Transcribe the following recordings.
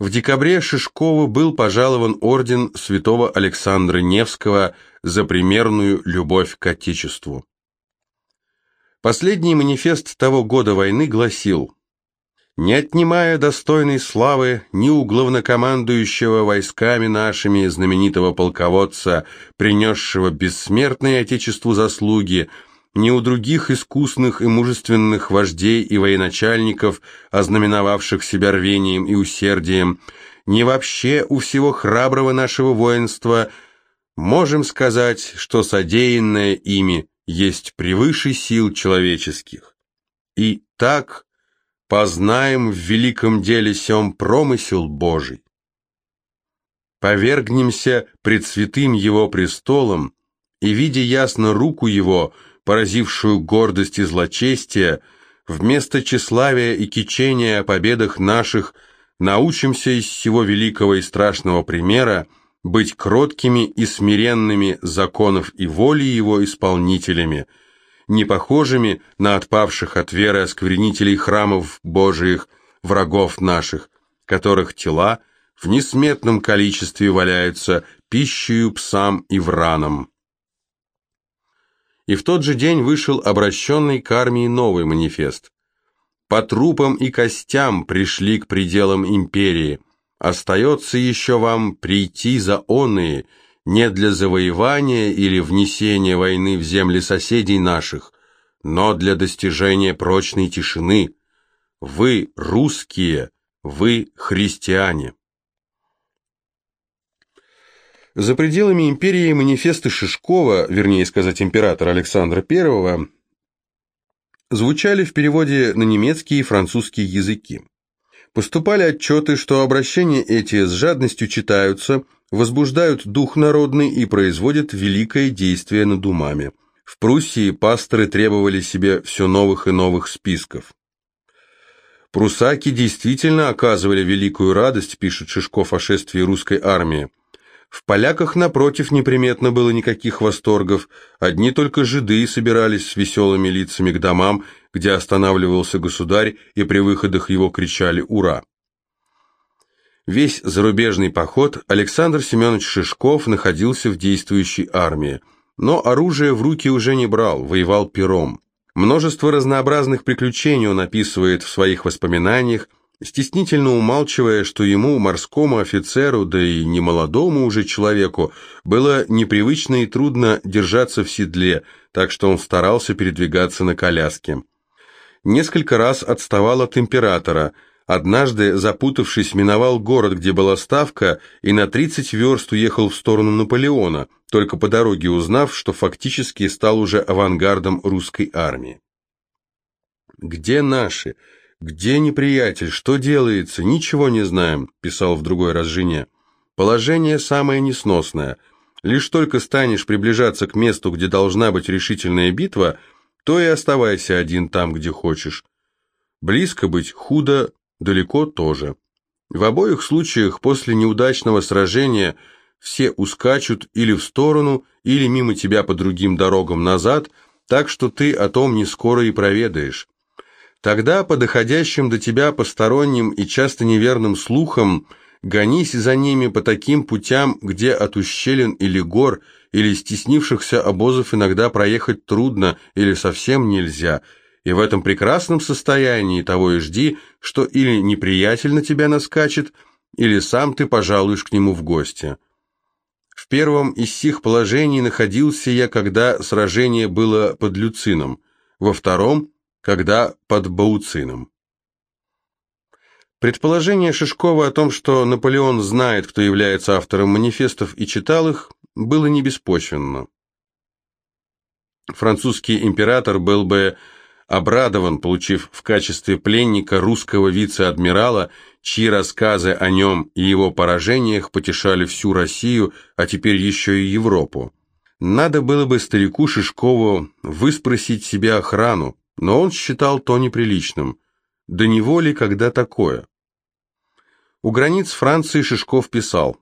В декабре Шишкову был пожалован орден святого Александра Невского за примерную любовь к Отечеству. Последний манифест того года войны гласил «Не отнимая достойной славы ни у главнокомандующего войсками нашими знаменитого полководца, принесшего бессмертные Отечеству заслуги, ни у других искусных и мужественных вождей и военачальников, ознаменовавших себя рвением и усердием, ни вообще у всего храброго нашего воинства, можем сказать, что содеянное ими есть превыше сил человеческих. И так познаем в великом деле сем промысел Божий. Повергнемся пред святым Его престолом, и, видя ясно руку Его, поразившую гордость и злочестие, вместо тщеславия и кичения о победах наших научимся из всего великого и страшного примера быть кроткими и смиренными законов и воли его исполнителями, не похожими на отпавших от веры осквернителей храмов Божиих, врагов наших, которых тела в несметном количестве валяются пищею псам и вранам и в тот же день вышел обращенный к армии новый манифест. По трупам и костям пришли к пределам империи. Остается еще вам прийти за оные, не для завоевания или внесения войны в земли соседей наших, но для достижения прочной тишины. Вы русские, вы христиане. За пределами империи манифесты Шишкова, вернее сказать императора Александра I, звучали в переводе на немецкий и французский языки. Поступали отчеты, что обращения эти с жадностью читаются, возбуждают дух народный и производят великое действие над умами. В Пруссии пасторы требовали себе все новых и новых списков. Прусаки действительно оказывали великую радость, пишет Шишков о шествии русской армии. В поляках, напротив, неприметно было никаких восторгов, одни только жиды собирались с веселыми лицами к домам, где останавливался государь, и при выходах его кричали «Ура!». Весь зарубежный поход Александр Семенович Шишков находился в действующей армии, но оружие в руки уже не брал, воевал пером. Множество разнообразных приключений он описывает в своих воспоминаниях, стеснительно умалчивая, что ему, морскому офицеру, да и немолодому уже человеку, было непривычно и трудно держаться в седле, так что он старался передвигаться на коляске. Несколько раз отставал от императора, однажды, запутавшись, миновал город, где была ставка, и на 30 верст уехал в сторону Наполеона, только по дороге узнав, что фактически стал уже авангардом русской армии. «Где наши?» «Где неприятель? Что делается? Ничего не знаем», – писал в другой раз жене. «Положение самое несносное. Лишь только станешь приближаться к месту, где должна быть решительная битва, то и оставайся один там, где хочешь. Близко быть худо, далеко тоже. В обоих случаях после неудачного сражения все ускачут или в сторону, или мимо тебя по другим дорогам назад, так что ты о том не скоро и проведаешь. Тогда по доходящим до тебя посторонним и часто неверным слухам гонись за ними по таким путям, где от ущелин или гор, или стеснившихся обозов иногда проехать трудно или совсем нельзя, и в этом прекрасном состоянии того и жди, что или неприятель на тебя наскачет, или сам ты пожалуешь к нему в гости. В первом из сих положений находился я, когда сражение было под Люцином, во втором когда под Бауцином. Предположение Шишкова о том, что Наполеон знает, кто является автором манифестов и читал их, было не беспочвенно. Французский император был бы обрадован, получив в качестве пленника русского вице-адмирала, чьи рассказы о нем и его поражениях потешали всю Россию, а теперь еще и Европу. Надо было бы старику Шишкову выспросить себе охрану, но он считал то неприличным. До него ли когда такое? У границ Франции Шишков писал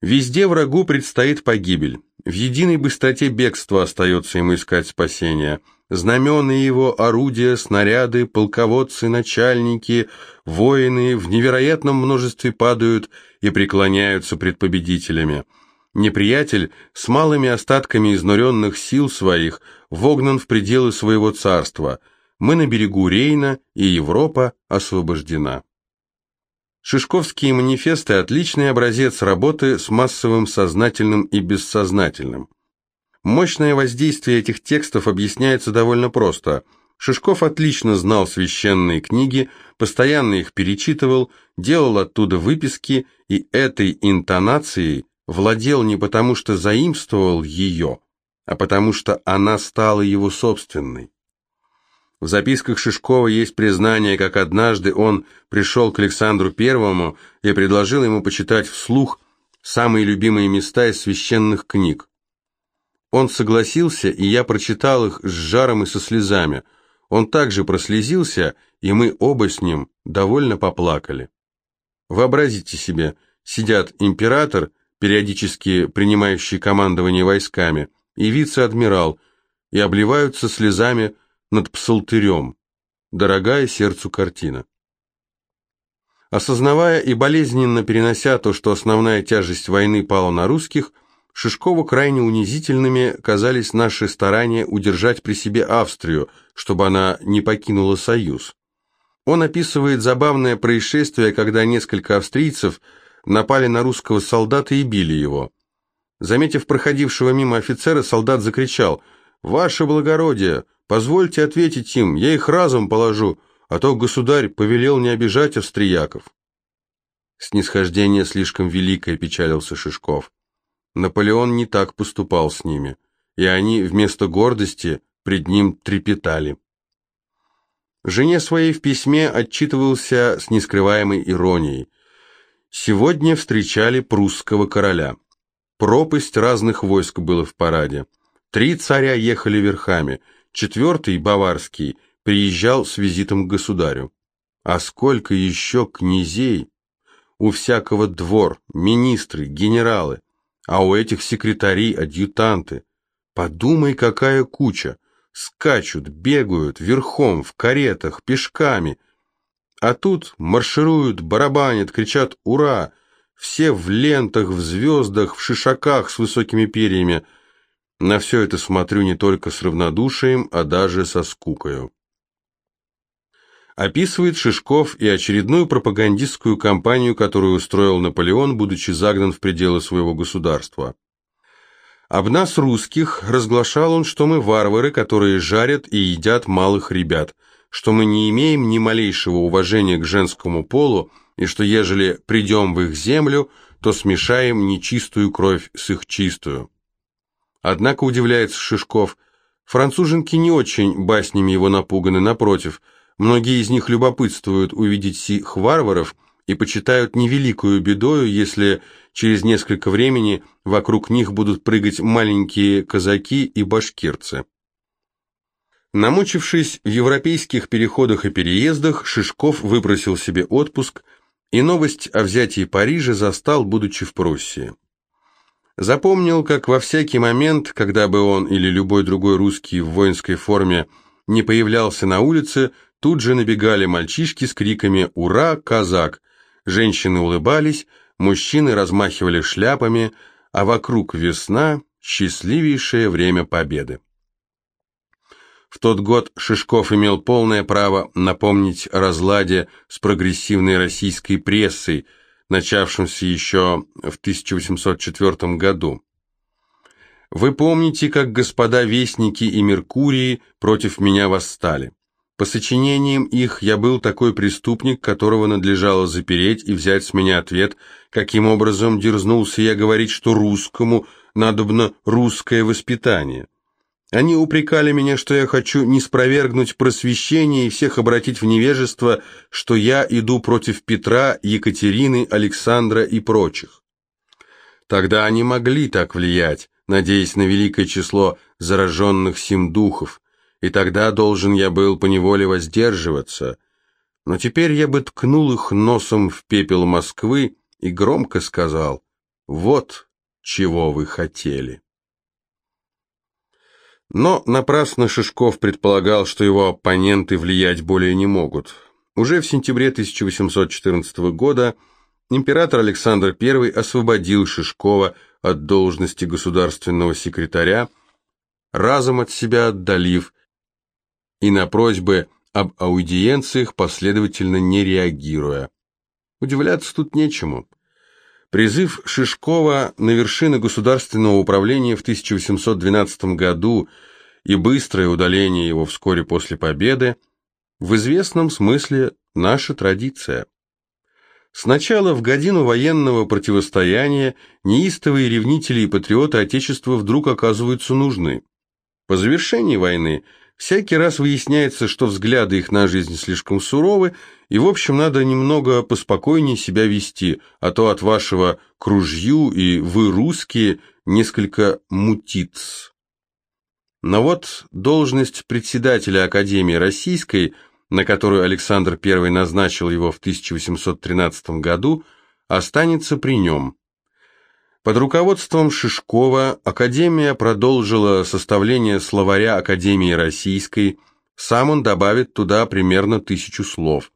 «Везде врагу предстоит погибель, в единой быстроте бегства остается ему искать спасения, Знамена его, орудия, снаряды, полководцы, начальники, воины в невероятном множестве падают и преклоняются пред победителями. Неприятель с малыми остатками изнуренных сил своих вогнан в пределы своего царства. Мы на берегу Рейна, и Европа освобождена. Шишковские манифесты – отличный образец работы с массовым сознательным и бессознательным. Мощное воздействие этих текстов объясняется довольно просто. Шишков отлично знал священные книги, постоянно их перечитывал, делал оттуда выписки и этой интонацией владел не потому, что заимствовал ее, а потому что она стала его собственной. В записках Шишкова есть признание, как однажды он пришел к Александру Первому и предложил ему почитать вслух самые любимые места из священных книг. Он согласился, и я прочитал их с жаром и со слезами. Он также прослезился, и мы оба с ним довольно поплакали. Вообразите себе, сидят император, периодически принимающий командование войсками, и вице-адмирал, и обливаются слезами над псалтырем. Дорогая сердцу картина. Осознавая и болезненно перенося то, что основная тяжесть войны пала на русских – Шишкову крайне унизительными казались наши старания удержать при себе Австрию, чтобы она не покинула Союз. Он описывает забавное происшествие, когда несколько австрийцев напали на русского солдата и били его. Заметив проходившего мимо офицера, солдат закричал «Ваше благородие, позвольте ответить им, я их разом положу, а то государь повелел не обижать австрияков». Снисхождение слишком великое, печалился Шишков. Наполеон не так поступал с ними, и они вместо гордости пред ним трепетали. Жене своей в письме отчитывался с нескрываемой иронией. Сегодня встречали прусского короля. Пропасть разных войск было в параде. Три царя ехали верхами, четвертый, баварский, приезжал с визитом к государю. А сколько еще князей! У всякого двор, министры, генералы. А у этих секретарей адъютанты. Подумай, какая куча. Скачут, бегают, верхом, в каретах, пешками. А тут маршируют, барабанят, кричат «Ура!» Все в лентах, в звездах, в шишаках с высокими перьями. На все это смотрю не только с равнодушием, а даже со скукою описывает Шишков и очередную пропагандистскую кампанию, которую устроил Наполеон, будучи загнан в пределы своего государства. Об нас, русских, разглашал он, что мы варвары, которые жарят и едят малых ребят, что мы не имеем ни малейшего уважения к женскому полу, и что ежели придем в их землю, то смешаем нечистую кровь с их чистую. Однако, удивляется Шишков, француженки не очень баснями его напуганы, напротив – Многие из них любопытствуют увидеть сих варваров и почитают невеликую бедою, если через несколько времени вокруг них будут прыгать маленькие казаки и башкирцы. Намучившись в европейских переходах и переездах, Шишков выпросил себе отпуск и новость о взятии Парижа застал, будучи в Пруссии. Запомнил, как во всякий момент, когда бы он или любой другой русский в воинской форме не появлялся на улице, Тут же набегали мальчишки с криками «Ура, казак!». Женщины улыбались, мужчины размахивали шляпами, а вокруг весна – счастливейшее время победы. В тот год Шишков имел полное право напомнить о разладе с прогрессивной российской прессой, начавшемся еще в 1804 году. Вы помните, как господа Вестники и Меркурии против меня восстали. По сочинениям их я был такой преступник, которого надлежало запереть и взять с меня ответ, каким образом дерзнулся я говорить, что русскому надобно русское воспитание. Они упрекали меня, что я хочу не просвещение и всех обратить в невежество, что я иду против Петра, Екатерины, Александра и прочих. Тогда они могли так влиять, надеясь на великое число зараженных сим духов, и тогда должен я был поневоле воздерживаться. Но теперь я бы ткнул их носом в пепел Москвы и громко сказал «Вот чего вы хотели». Но напрасно Шишков предполагал, что его оппоненты влиять более не могут. Уже в сентябре 1814 года император Александр I освободил Шишкова от должности государственного секретаря, разом от себя отдалив, и на просьбы об аудиенциях последовательно не реагируя. Удивляться тут нечему. Призыв Шишкова на вершины государственного управления в 1812 году и быстрое удаление его вскоре после победы в известном смысле наша традиция. Сначала в годину военного противостояния неистовые ревнители и патриоты Отечества вдруг оказываются нужны. По завершении войны всякий раз выясняется, что взгляды их на жизнь слишком суровы, и в общем надо немного поспокойнее себя вести, а то от вашего кружью и вы русские несколько мутиц. Но вот должность председателя Академии Российской – на которую Александр I назначил его в 1813 году, останется при нем. Под руководством Шишкова Академия продолжила составление словаря Академии Российской, сам он добавит туда примерно тысячу слов.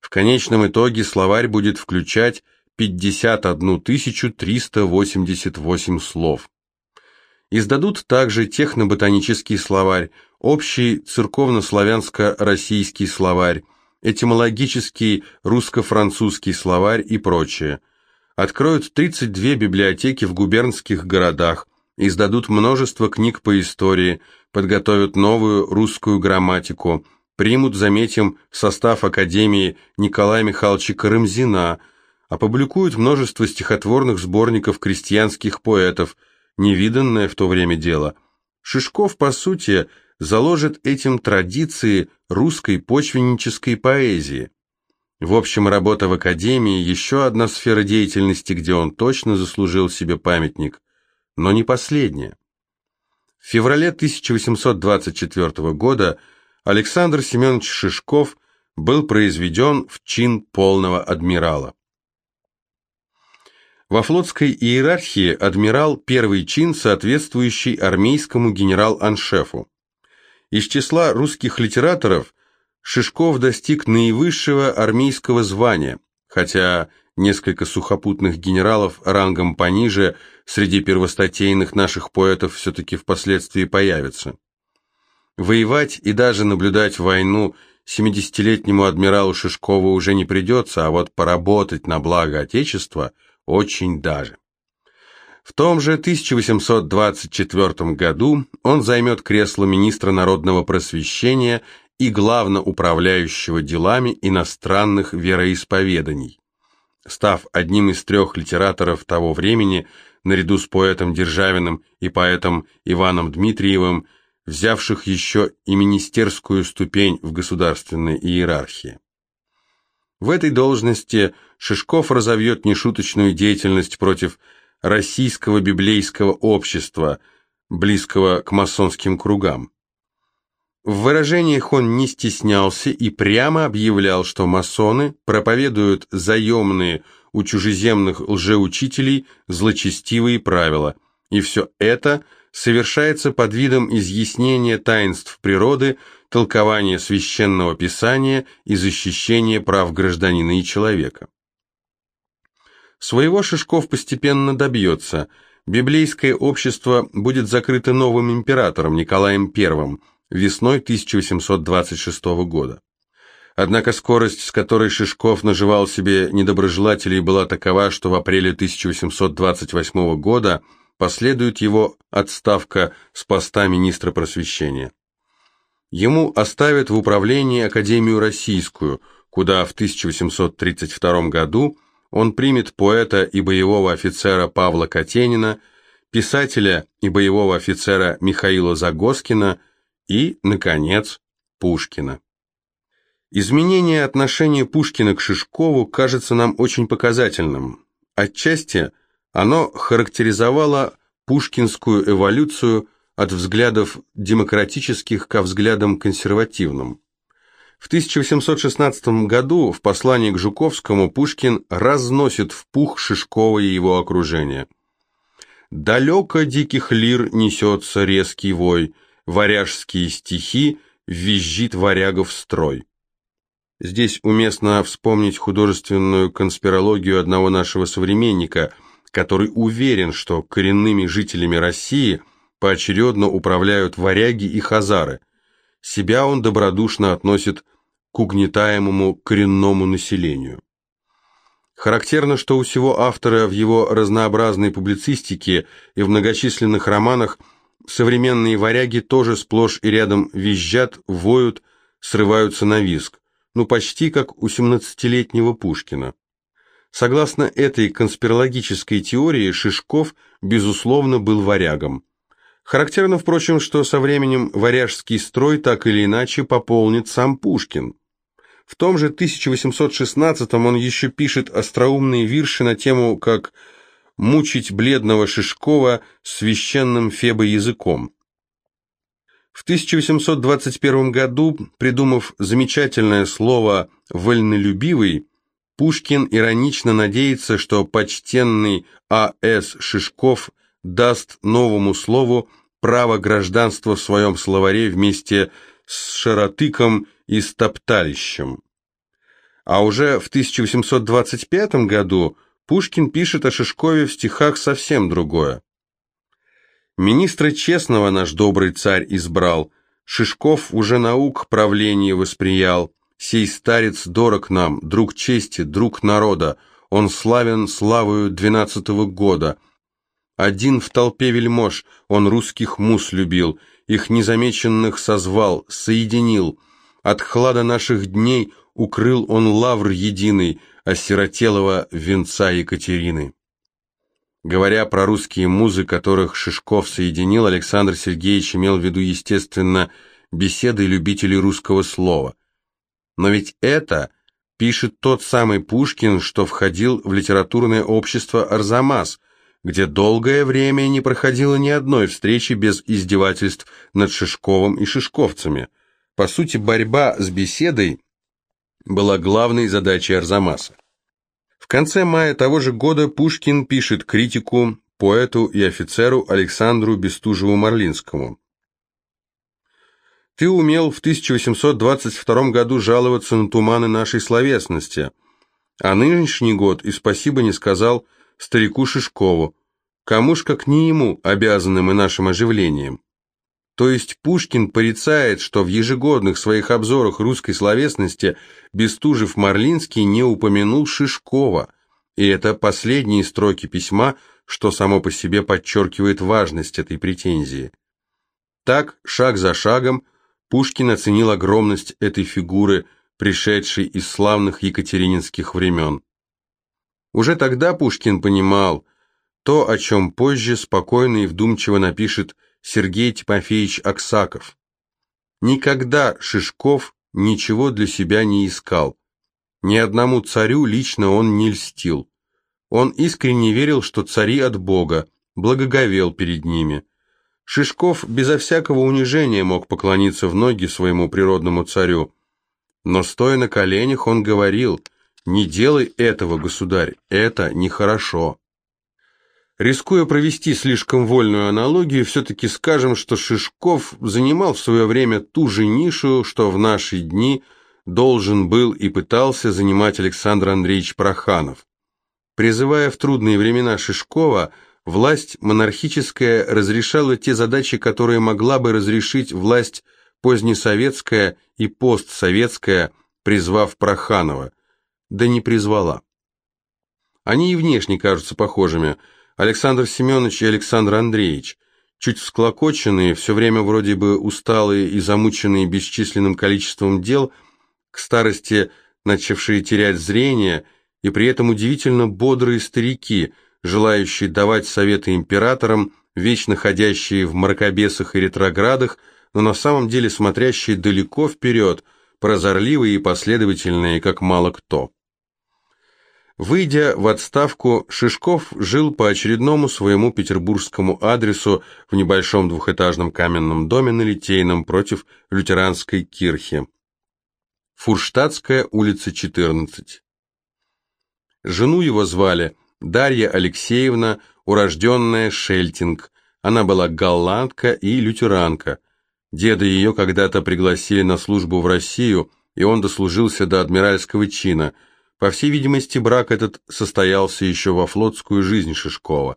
В конечном итоге словарь будет включать 51 388 слов. Издадут также техноботанический словарь, общий церковно-славянско-российский словарь, этимологический русско-французский словарь и прочее. Откроют 32 библиотеки в губернских городах, издадут множество книг по истории, подготовят новую русскую грамматику, примут, заметим, состав Академии Николая Михайловича Карамзина, опубликуют множество стихотворных сборников крестьянских поэтов – невиданное в то время дело. Шишков, по сути, заложит этим традиции русской почвеннической поэзии. В общем, работа в Академии – еще одна сфера деятельности, где он точно заслужил себе памятник, но не последняя. В феврале 1824 года Александр Семенович Шишков был произведен в чин полного адмирала. Во флотской иерархии адмирал – первый чин, соответствующий армейскому генерал-аншефу. Из числа русских литераторов Шишков достиг наивысшего армейского звания, хотя несколько сухопутных генералов рангом пониже среди первостатейных наших поэтов все-таки впоследствии появятся. Воевать и даже наблюдать войну 70-летнему адмиралу Шишкову уже не придется, а вот поработать на благо Отечества – очень даже. В том же 1824 году он займет кресло министра народного просвещения и главноуправляющего делами иностранных вероисповеданий. Став одним из трех литераторов того времени, наряду с поэтом Державиным и поэтом Иваном Дмитриевым, взявших еще и министерскую ступень в государственной иерархии. В этой должности Шишков разовьет нешуточную деятельность против российского библейского общества, близкого к масонским кругам. В выражениях он не стеснялся и прямо объявлял, что масоны проповедуют заемные у чужеземных лжеучителей злочестивые правила, и все это совершается под видом изъяснения таинств природы, толкования священного писания и защищения прав гражданина и человека. Своего Шишков постепенно добьется. Библейское общество будет закрыто новым императором Николаем I весной 1826 года. Однако скорость, с которой Шишков наживал себе недоброжелателей, была такова, что в апреле 1828 года последует его отставка с поста министра просвещения. Ему оставят в управлении Академию Российскую, куда в 1832 году он примет поэта и боевого офицера Павла Катенина, писателя и боевого офицера Михаила Загоскина и, наконец, Пушкина. Изменение отношения Пушкина к Шишкову кажется нам очень показательным. Отчасти оно характеризовало пушкинскую эволюцию от взглядов демократических ко взглядам консервативным. В 1816 году в послании к Жуковскому Пушкин разносит в пух Шишкова и его окружение. «Далеко диких лир несется резкий вой, варяжские стихи, визжит варягов строй. Здесь уместно вспомнить художественную конспирологию одного нашего современника, который уверен, что коренными жителями России поочередно управляют варяги и хазары. Себя он добродушно относит к угнетаемому коренному населению. Характерно, что у всего автора в его разнообразной публицистике и в многочисленных романах современные варяги тоже сплошь и рядом визжат, воют, срываются на виск, ну почти как у 17-летнего Пушкина. Согласно этой конспирологической теории, Шишков, безусловно, был варягом. Характерно, впрочем, что со временем варяжский строй так или иначе пополнит сам Пушкин. В том же 1816 он еще пишет остроумные вирши на тему, как «мучить бледного Шишкова священным фебоязыком». В 1821 году, придумав замечательное слово «вольнолюбивый», Пушкин иронично надеется, что почтенный А.С. Шишков даст новому слову право гражданства в своем словаре вместе с шаротыком и стопталищем. А уже в 1825 году Пушкин пишет о Шишкове в стихах совсем другое. «Министра честного наш добрый царь избрал, Шишков уже наук правление восприял, сей старец дорог нам, друг чести, друг народа, он славен славою двенадцатого года. Один в толпе вельмож, он русских мус любил, их незамеченных созвал, соединил, от хлада наших дней укрыл он лавр единый, осиротелого венца Екатерины. Говоря про русские музы, которых Шишков соединил, Александр Сергеевич имел в виду, естественно, беседы любителей русского слова. Но ведь это пишет тот самый Пушкин, что входил в литературное общество «Арзамас», где долгое время не проходило ни одной встречи без издевательств над Шишковым и шишковцами – по сути, борьба с беседой была главной задачей Арзамаса. В конце мая того же года Пушкин пишет критику поэту и офицеру Александру Бестужеву-Марлинскому. «Ты умел в 1822 году жаловаться на туманы нашей словесности, а нынешний год и спасибо не сказал старику Шишкову, кому ж как не ему обязаны мы нашим оживлением». То есть Пушкин порицает, что в ежегодных своих обзорах русской словесности Бестужев-Марлинский не упомянул Шишкова, и это последние строки письма, что само по себе подчеркивает важность этой претензии. Так, шаг за шагом, Пушкин оценил огромность этой фигуры, пришедшей из славных екатерининских времен. Уже тогда Пушкин понимал, то, о чем позже спокойно и вдумчиво напишет Сергей Тимофеевич Аксаков. Никогда Шишков ничего для себя не искал. Ни одному царю лично он не льстил. Он искренне верил, что цари от Бога, благоговел перед ними. Шишков безо всякого унижения мог поклониться в ноги своему природному царю. Но стоя на коленях, он говорил, «Не делай этого, государь, это нехорошо». Рискуя провести слишком вольную аналогию, все-таки скажем, что Шишков занимал в свое время ту же нишу, что в наши дни должен был и пытался занимать Александр Андреевич Проханов. Призывая в трудные времена Шишкова, власть монархическая разрешала те задачи, которые могла бы разрешить власть позднесоветская и постсоветская, призвав Проханова, да не призвала. Они и внешне кажутся похожими – Александр Семенович и Александр Андреевич, чуть всклокоченные, все время вроде бы усталые и замученные бесчисленным количеством дел, к старости начавшие терять зрение, и при этом удивительно бодрые старики, желающие давать советы императорам, вечно ходящие в мракобесах и ретроградах, но на самом деле смотрящие далеко вперед, прозорливые и последовательные, как мало кто. Выйдя в отставку, Шишков жил по очередному своему петербургскому адресу в небольшом двухэтажном каменном доме на Литейном против лютеранской кирхи. Фурштадтская, улица 14. Жену его звали Дарья Алексеевна, урожденная Шельтинг. Она была голландка и лютеранка. Деда ее когда-то пригласили на службу в Россию, и он дослужился до адмиральского чина. По всей видимости, брак этот состоялся еще во флотскую жизнь Шишкова.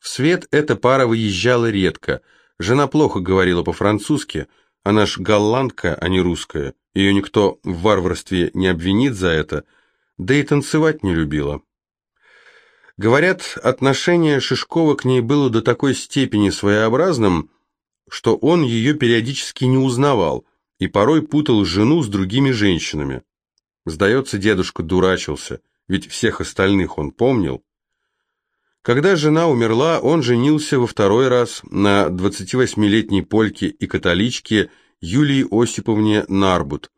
В свет эта пара выезжала редко. Жена плохо говорила по-французски, она ж голландка, а не русская. Ее никто в варварстве не обвинит за это, да и танцевать не любила. Говорят, отношение Шишкова к ней было до такой степени своеобразным, что он ее периодически не узнавал и порой путал жену с другими женщинами. Сдается, дедушка дурачился, ведь всех остальных он помнил. Когда жена умерла, он женился во второй раз на 28-летней польке и католичке Юлии Осиповне Нарбут.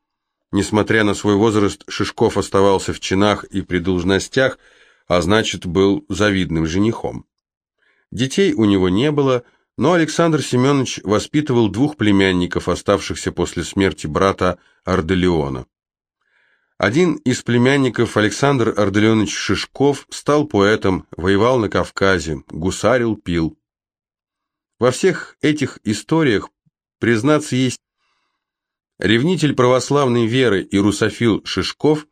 Несмотря на свой возраст, Шишков оставался в чинах и при должностях, а значит, был завидным женихом. Детей у него не было, но Александр Семенович воспитывал двух племянников, оставшихся после смерти брата Арделеона. Один из племянников, Александр Арделеонович Шишков, стал поэтом, воевал на Кавказе, гусарил, пил. Во всех этих историях, признаться, есть ревнитель православной веры и русофил Шишков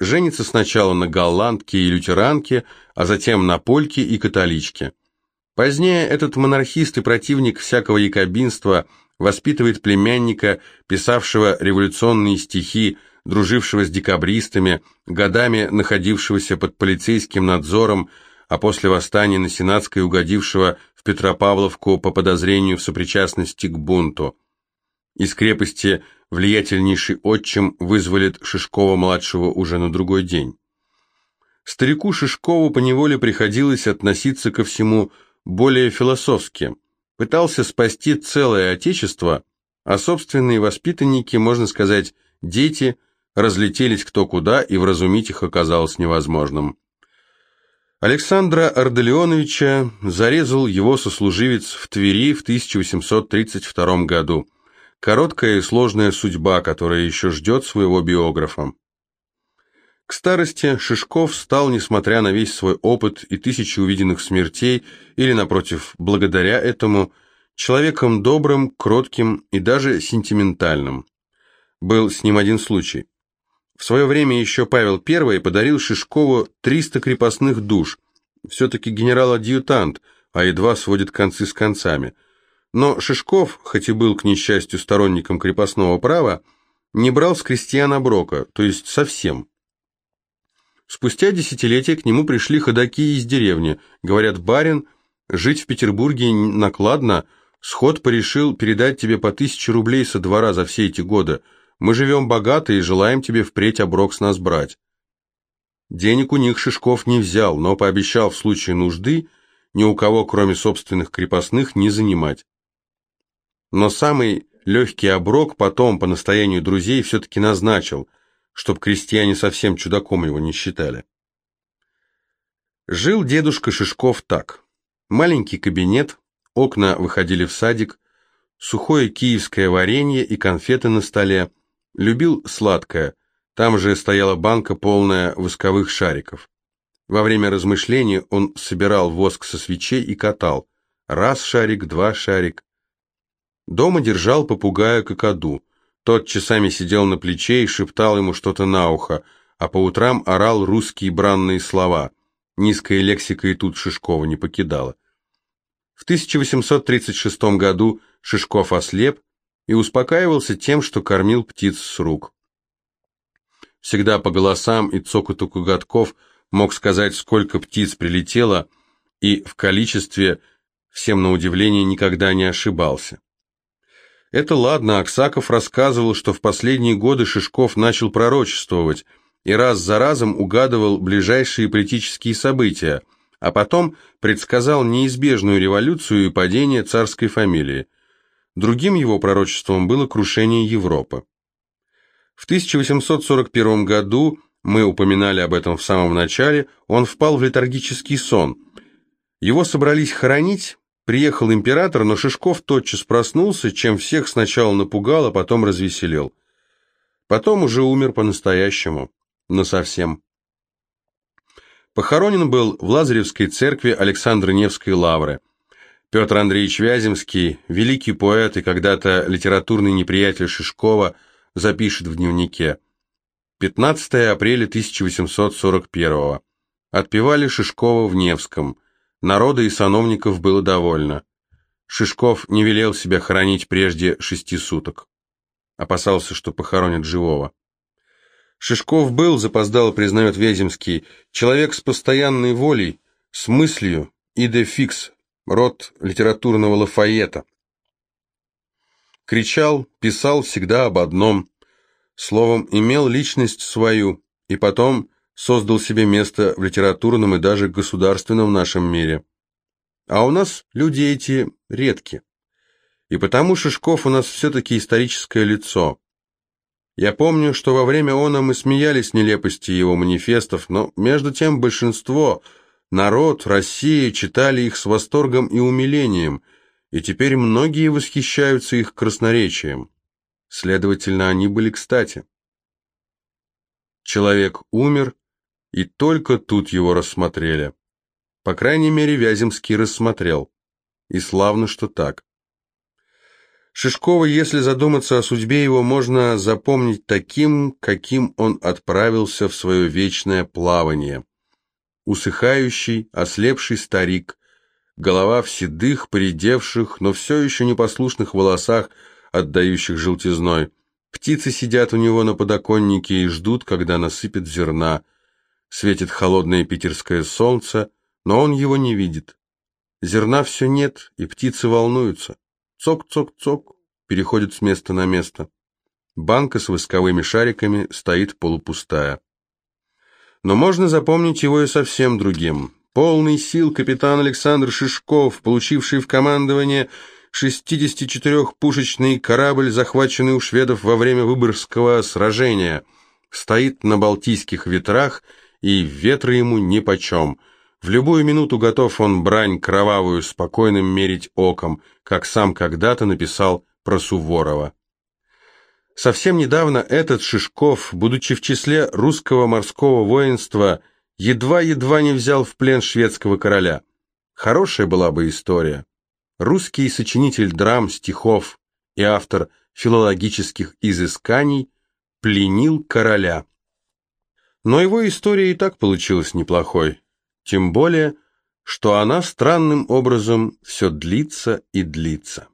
женится сначала на голландке и лютеранке, а затем на польке и католичке. Позднее этот монархист и противник всякого якобинства воспитывает племянника, писавшего революционные стихи, дружившего с декабристами, годами находившегося под полицейским надзором, а после восстания на Сенатской угодившего в Петропавловку по подозрению в сопричастности к бунту. Из крепости влиятельнейший отчим вызволит Шишкова-младшего уже на другой день. Старику Шишкову поневоле приходилось относиться ко всему – более философски. Пытался спасти целое отечество, а собственные воспитанники, можно сказать, дети, разлетелись кто куда, и вразумить их оказалось невозможным. Александра Арделеоновича зарезал его сослуживец в Твери в 1832 году. Короткая и сложная судьба, которая еще ждет своего биографа. К старости Шишков стал, несмотря на весь свой опыт и тысячи увиденных смертей, или, напротив, благодаря этому, человеком добрым, кротким и даже сентиментальным. Был с ним один случай. В свое время еще Павел I подарил Шишкову 300 крепостных душ, все-таки генерал-адъютант, а едва сводит концы с концами. Но Шишков, хоть и был, к несчастью, сторонником крепостного права, не брал с крестьян оброка, то есть совсем. Спустя десятилетия к нему пришли ходаки из деревни. Говорят, барин, жить в Петербурге накладно, сход порешил передать тебе по тысяче рублей со двора за все эти годы. Мы живем богато и желаем тебе впредь оброк с нас брать. Денег у них Шишков не взял, но пообещал в случае нужды ни у кого, кроме собственных крепостных, не занимать. Но самый легкий оброк потом, по настоянию друзей, все-таки назначил – чтоб крестьяне совсем чудаком его не считали. Жил дедушка Шишков так. Маленький кабинет, окна выходили в садик, сухое киевское варенье и конфеты на столе. Любил сладкое, там же стояла банка, полная восковых шариков. Во время размышлений он собирал воск со свечей и катал. Раз шарик, два шарик. Дома держал попугая какаду. Тот часами сидел на плече и шептал ему что-то на ухо, а по утрам орал русские бранные слова. Низкая лексика и тут Шишкова не покидала. В 1836 году Шишков ослеп и успокаивался тем, что кормил птиц с рук. Всегда по голосам и цокоту коготков мог сказать, сколько птиц прилетело, и в количестве, всем на удивление, никогда не ошибался. Это ладно, Аксаков рассказывал, что в последние годы Шишков начал пророчествовать и раз за разом угадывал ближайшие политические события, а потом предсказал неизбежную революцию и падение царской фамилии. Другим его пророчеством было крушение Европы. В 1841 году, мы упоминали об этом в самом начале, он впал в летаргический сон. Его собрались хоронить, Приехал император, но Шишков тотчас проснулся, чем всех сначала напугал, а потом развеселил. Потом уже умер по-настоящему, насовсем. Похоронен был в Лазаревской церкви Александра Невской лавры. Петр Андреевич Вяземский, великий поэт и когда-то литературный неприятель Шишкова, запишет в дневнике. 15 апреля 1841 Отпевали Шишкова в Невском. Народа и сановников было довольно. Шишков не велел себя хоронить прежде шести суток. Опасался, что похоронят живого. Шишков был, запоздало признает Вяземский, человек с постоянной волей, с мыслью, идефикс, род литературного Лафайета. Кричал, писал всегда об одном, словом, имел личность свою, и потом создал себе место в литературном и даже государственном нашем мире. А у нас люди эти редки. И потому Шишков у нас все-таки историческое лицо. Я помню, что во время она мы смеялись нелепости его манифестов, но между тем большинство, народ, Россия читали их с восторгом и умилением, и теперь многие восхищаются их красноречием. Следовательно, они были кстати. Человек умер, и только тут его рассмотрели. По крайней мере, Вяземский рассмотрел. И славно, что так. Шишкова, если задуматься о судьбе его, можно запомнить таким, каким он отправился в свое вечное плавание. Усыхающий, ослепший старик, голова в седых, поредевших, но все еще непослушных волосах, отдающих желтизной. Птицы сидят у него на подоконнике и ждут, когда насыпят зерна. Светит холодное питерское солнце, но он его не видит. Зерна все нет, и птицы волнуются. Цок-цок-цок, переходит с места на место. Банка с восковыми шариками стоит полупустая. Но можно запомнить его и совсем другим. Полный сил капитан Александр Шишков, получивший в командование 64-пушечный корабль, захваченный у шведов во время Выборгского сражения, стоит на Балтийских ветрах и ветры ему нипочем. В любую минуту готов он брань кровавую спокойным мерить оком, как сам когда-то написал про Суворова. Совсем недавно этот Шишков, будучи в числе русского морского воинства, едва-едва не взял в плен шведского короля. Хорошая была бы история. Русский сочинитель драм, стихов и автор филологических изысканий пленил короля. Но его история и так получилась неплохой, тем более, что она странным образом все длится и длится.